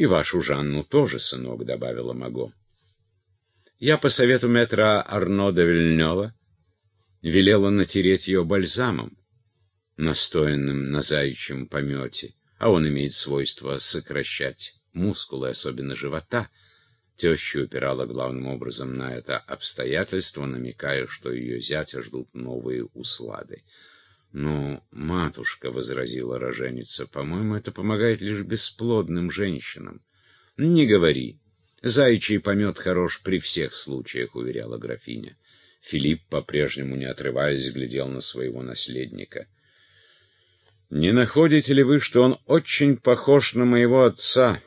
И вашу Жанну тоже, сынок, добавила Маго. Я по совету метра Арно де Вильнева велела натереть ее бальзамом, настоянным на заячьем помете, а он имеет свойство сокращать мускулы, особенно живота. Теща упирала главным образом на это обстоятельство, намекая, что ее зятя ждут новые услады. «Ну, матушка», — возразила роженица, — «по-моему, это помогает лишь бесплодным женщинам». «Не говори. Заячий помет хорош при всех случаях», — уверяла графиня. Филипп, по-прежнему не отрываясь, глядел на своего наследника. «Не находите ли вы, что он очень похож на моего отца,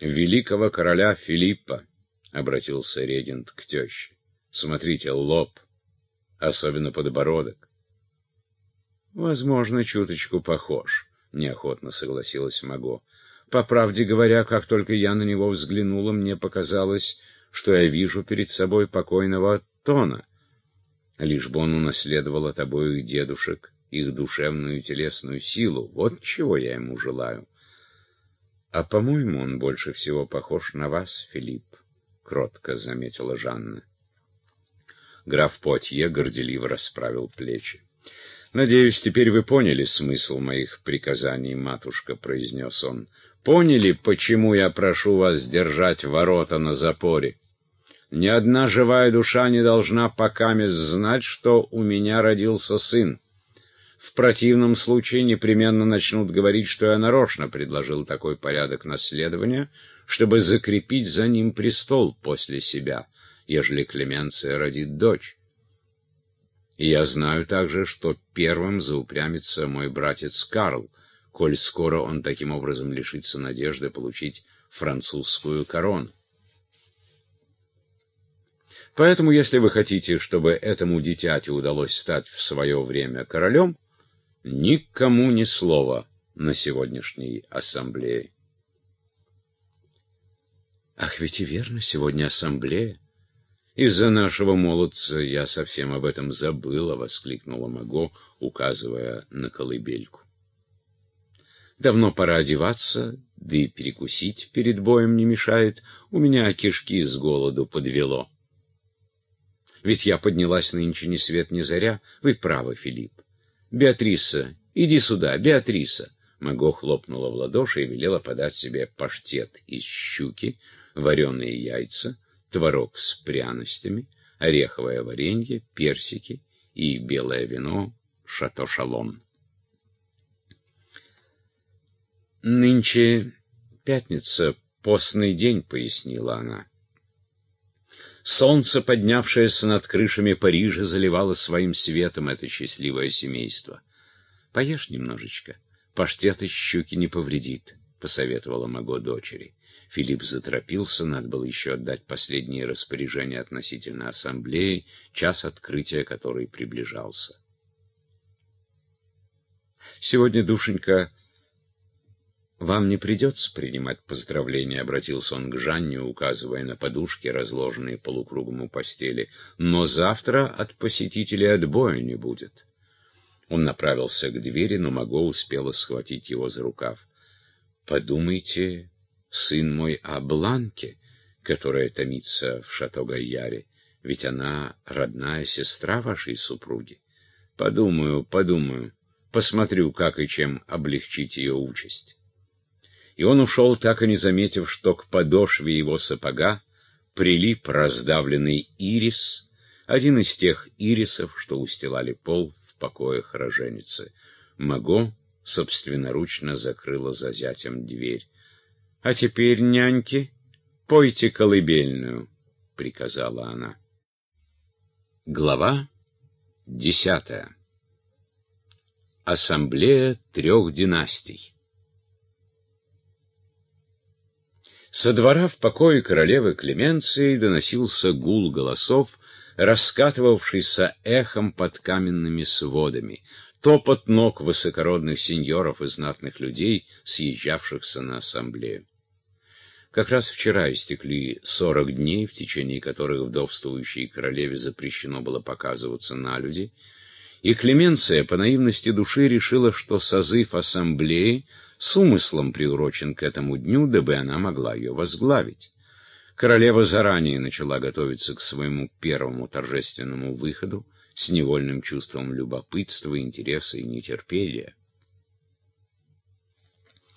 великого короля Филиппа?» — обратился регент к теще. «Смотрите, лоб, особенно подбородок. Возможно, чуточку похож, неохотно согласилась Маго. По правде говоря, как только я на него взглянула, мне показалось, что я вижу перед собой покойного Тона. Лишь бы он унаследовал от обоих дедушек их душевную и телесную силу. Вот чего я ему желаю. А, по-моему, он больше всего похож на вас, Филипп, — кротко заметила Жанна. Граф Потье горделиво расправил плечи. «Надеюсь, теперь вы поняли смысл моих приказаний, матушка», — произнес он. «Поняли, почему я прошу вас держать ворота на запоре? Ни одна живая душа не должна покамест знать, что у меня родился сын. В противном случае непременно начнут говорить, что я нарочно предложил такой порядок наследования, чтобы закрепить за ним престол после себя, ежели Клеменция родит дочь. И я знаю также, что первым заупрямится мой братец Карл, коль скоро он таким образом лишится надежды получить французскую корону. Поэтому, если вы хотите, чтобы этому дитяти удалось стать в свое время королем, никому ни слова на сегодняшней ассамблее. Ах, ведь и верно, сегодня ассамблея. «Из-за нашего молодца я совсем об этом забыла», — воскликнула Маго, указывая на колыбельку. «Давно пора одеваться, да и перекусить перед боем не мешает. У меня кишки с голоду подвело». «Ведь я поднялась нынче ни свет ни заря. Вы правы, Филипп. Беатриса, иди сюда, Беатриса». Маго хлопнула в ладоши и велела подать себе паштет из щуки, вареные яйца, творог с пряностями, ореховое варенье, персики и белое вино шато-шалом. «Нынче пятница, постный день», — пояснила она. Солнце, поднявшееся над крышами Парижа, заливало своим светом это счастливое семейство. «Поешь немножечко, паштет из щуки не повредит», — посоветовала Маго дочери. Филипп заторопился, надо было еще отдать последние распоряжения относительно ассамблеи, час открытия которой приближался. «Сегодня, душенька, вам не придется принимать поздравления», — обратился он к Жанне, указывая на подушки, разложенные полукругом у постели. «Но завтра от посетителей отбоя не будет». Он направился к двери, но Маго успела схватить его за рукав. «Подумайте сын мой о Бланке, которая томится в Шато-Гайяре, ведь она родная сестра вашей супруги. Подумаю, подумаю, посмотрю, как и чем облегчить ее участь. И он ушел, так и не заметив, что к подошве его сапога прилип раздавленный ирис, один из тех ирисов, что устилали пол в покоях роженицы. Маго собственноручно закрыла за зятем дверь. «А теперь, няньки, пойте колыбельную», — приказала она. Глава десятая. Ассамблея трех династий. Со двора в покое королевы Клеменции доносился гул голосов, раскатывавшийся эхом под каменными сводами, топот ног высокородных сеньоров и знатных людей, съезжавшихся на ассамблею. Как раз вчера истекли сорок дней, в течение которых вдовствующей королеве запрещено было показываться на люди, и Клеменция по наивности души решила, что созыв ассамблеи с умыслом приурочен к этому дню, дабы она могла ее возглавить. Королева заранее начала готовиться к своему первому торжественному выходу с невольным чувством любопытства, интереса и нетерпения.